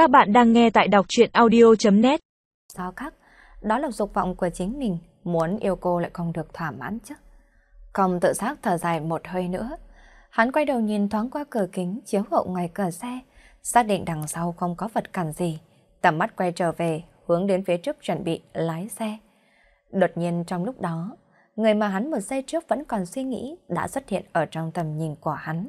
Các bạn đang nghe tại đọc chuyện audio.net Sao khác, đó là dục vọng của chính mình, muốn yêu cô lại không được thỏa mãn chứ. Không tự giác thở dài một hơi nữa. Hắn quay đầu nhìn thoáng qua cửa kính chiếu hậu ngoài cửa xe, xác định đằng sau không có vật cản gì. Tầm mắt quay trở về, hướng đến phía trước chuẩn bị lái xe. Đột nhiên trong lúc đó, người mà hắn một giây trước vẫn còn suy nghĩ đã xuất hiện ở trong tầm nhìn của hắn.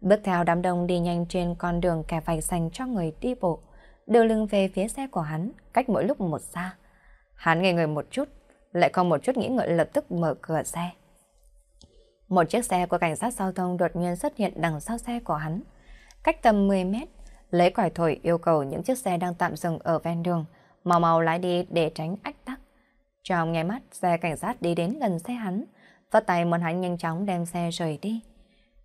Bước theo đám đông đi nhanh trên con đường kẻ vạch dành cho người đi bộ, đưa lưng về phía xe của hắn, cách mỗi lúc một xa. Hắn ngây người một chút, lại không một chút nghĩ ngợi lập tức mở cửa xe. Một chiếc xe của cảnh sát giao thông đột nhiên xuất hiện đằng sau xe của hắn. Cách tầm 10 mét, lấy quải thổi yêu cầu những chiếc xe đang tạm dừng ở ven đường, mau mau lái đi để tránh ách tắc. Trong nghe mắt, xe cảnh sát đi đến gần xe hắn, vất tay muốn hắn nhanh chóng đem xe rời đi.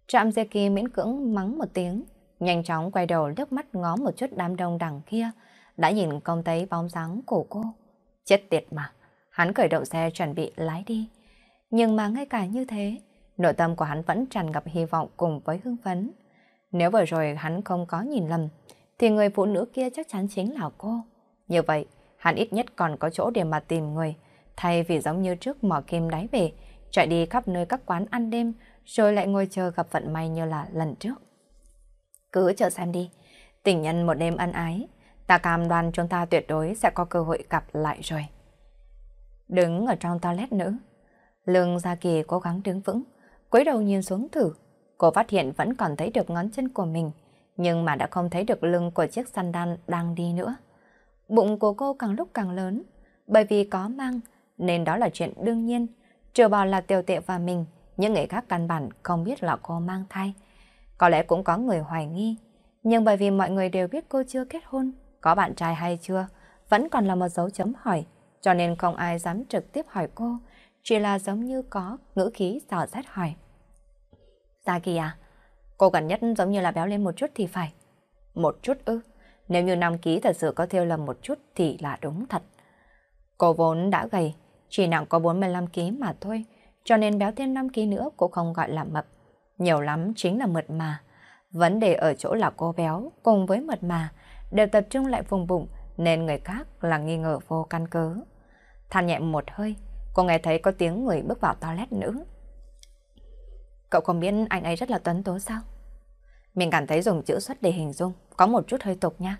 Trạm dê Kỳ miễn cưỡng mắng một tiếng, nhanh chóng quay đầu liếc mắt ngó một chút đám đông đằng kia, đã nhìn không thấy bóng dáng của cô. Chết tiệt mà, hắn khởi động xe chuẩn bị lái đi. Nhưng mà ngay cả như thế, nội tâm của hắn vẫn tràn ngập hy vọng cùng với hưng phấn. Nếu vừa rồi hắn không có nhìn lầm, thì người phụ nữ kia chắc chắn chính là cô. Như vậy, hắn ít nhất còn có chỗ để mà tìm người, thay vì giống như trước mỏ kim đáy bể, chạy đi khắp nơi các quán ăn đêm, rồi lại ngồi chờ gặp vận may như là lần trước. Cứ chờ xem đi, tình nhân một đêm ân ái, ta cam đoan chúng ta tuyệt đối sẽ có cơ hội gặp lại rồi. Đứng ở trong toilet nữ, lương Gia Kỳ cố gắng đứng vững, cúi đầu nhìn xuống thử. Cô phát hiện vẫn còn thấy được ngón chân của mình, nhưng mà đã không thấy được lưng của chiếc sandal đang đi nữa. Bụng của cô càng lúc càng lớn, bởi vì có mang, nên đó là chuyện đương nhiên. Trừ bỏ là tiểu tệ và mình, những người khác căn bản không biết là cô mang thai. Có lẽ cũng có người hoài nghi, nhưng bởi vì mọi người đều biết cô chưa kết hôn, có bạn trai hay chưa, vẫn còn là một dấu chấm hỏi, cho nên không ai dám trực tiếp hỏi cô, chỉ là giống như có ngữ khí dò xét hỏi. Gia Kỳ à, cô gần nhất giống như là béo lên một chút thì phải. Một chút ư, nếu như năm ký thật sự có theo lầm một chút thì là đúng thật. Cô vốn đã gầy, chỉ nặng có 45 ký mà thôi, cho nên béo thêm 5 ký nữa cũng không gọi là mập. Nhiều lắm chính là mượt mà. Vấn đề ở chỗ là cô béo cùng với mượt mà đều tập trung lại vùng bụng nên người khác là nghi ngờ vô căn cứ. Than nhẹ một hơi, cô nghe thấy có tiếng người bước vào toilet nữ. Cậu không biết anh ấy rất là tuấn tố sao? Mình cảm thấy dùng chữ xuất để hình dung có một chút hơi tục nha.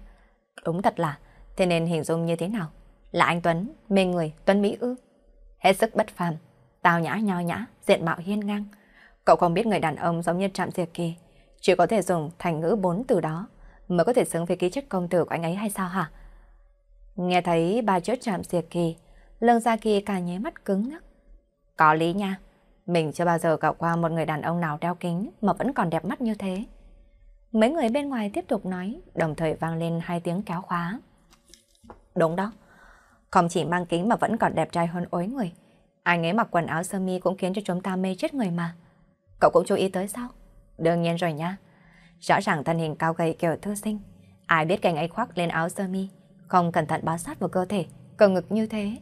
Đúng thật là, thế nên hình dung như thế nào? Là anh Tuấn, mê người, Tuấn Mỹ ư? Hết sức bất phàm, tào nhã nho nhã, diện mạo hiên ngang. Cậu không biết người đàn ông giống như Trạm Diệp Kỳ, chỉ có thể dùng thành ngữ bốn từ đó mới có thể xứng với ký chất công tử của anh ấy hay sao hả? Nghe thấy ba chữ Trạm Diệp Kỳ, Lương Gia Kỳ cả nháy mắt cứng ngắc. Có lý nha, mình chưa bao giờ gặp qua một người đàn ông nào đeo kính mà vẫn còn đẹp mắt như thế. Mấy người bên ngoài tiếp tục nói, đồng thời vang lên hai tiếng kéo khóa. Đúng đó, không chỉ mang kính mà vẫn còn đẹp trai hơn ối người. Anh ấy mặc quần áo sơ mi cũng khiến cho chúng ta mê chết người mà. Cậu cũng chú ý tới sao? Đương nhiên rồi nha. Rõ ràng thân hình cao gầy kiểu thư sinh. Ai biết cảnh ấy khoác lên áo sơ mi, không cẩn thận bám sát vào cơ thể, cơ ngực như thế.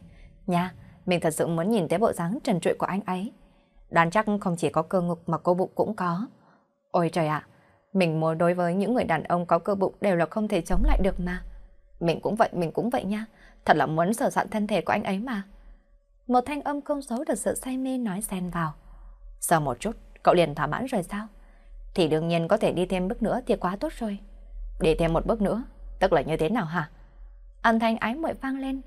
Nha, mình thật sự muốn nhìn thấy bộ dáng trần trụi của anh ấy. Đoán chắc không chỉ có cơ ngực mà cô bụng cũng có. Ôi trời ạ, mình muốn đối với những người đàn ông có cơ bụng đều là không thể chống lại được mà. Mình cũng vậy, mình cũng vậy nha. Thật là muốn sở soạn thân thể của anh ấy mà. Một thanh âm không xấu được sự say mê nói xen vào. Sợ một chút, cậu liền thỏa mãn rồi sao? Thì đương nhiên có thể đi thêm bước nữa thì quá tốt rồi. Đi thêm một bước nữa, tức là như thế nào hả? Âm thanh ái muội vang lên.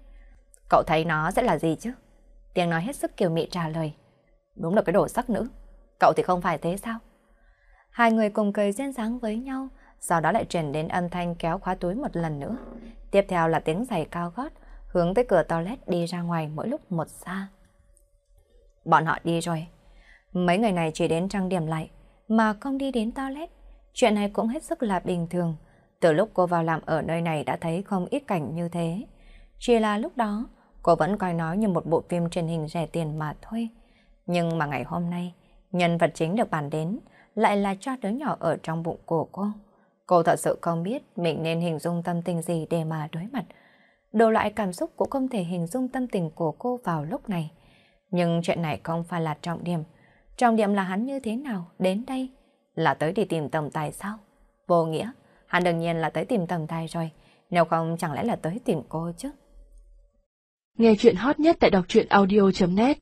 Cậu thấy nó sẽ là gì chứ? Tiếng nói hết sức kiều mị trả lời. Đúng là cái đồ sắc nữ. Cậu thì không phải thế sao? Hai người cùng cười duyên dáng với nhau, sau đó lại truyền đến âm thanh kéo khóa túi một lần nữa. Tiếp theo là tiếng giày cao gót, hướng tới cửa toilet đi ra ngoài mỗi lúc một xa. Bọn họ đi rồi. Mấy người này chỉ đến trang điểm lại, mà không đi đến toilet. Chuyện này cũng hết sức là bình thường. Từ lúc cô vào làm ở nơi này đã thấy không ít cảnh như thế. Chỉ là lúc đó, cô vẫn coi nó như một bộ phim truyền hình rẻ tiền mà thôi. Nhưng mà ngày hôm nay, nhân vật chính được bàn đến lại là cho đứa nhỏ ở trong bụng của cô. Cô thật sự không biết mình nên hình dung tâm tình gì để mà đối mặt. Đồ loại cảm xúc cũng không thể hình dung tâm tình của cô vào lúc này. Nhưng chuyện này không phải là trọng điểm. Trọng điểm là hắn như thế nào đến đây? Là tới đi tìm tổng tài sao? Vô nghĩa, hắn đương nhiên là tới tìm tổng tài rồi. nếu không chẳng lẽ là tới tìm cô chứ. Nghe chuyện hot nhất tại đọc truyện audio.net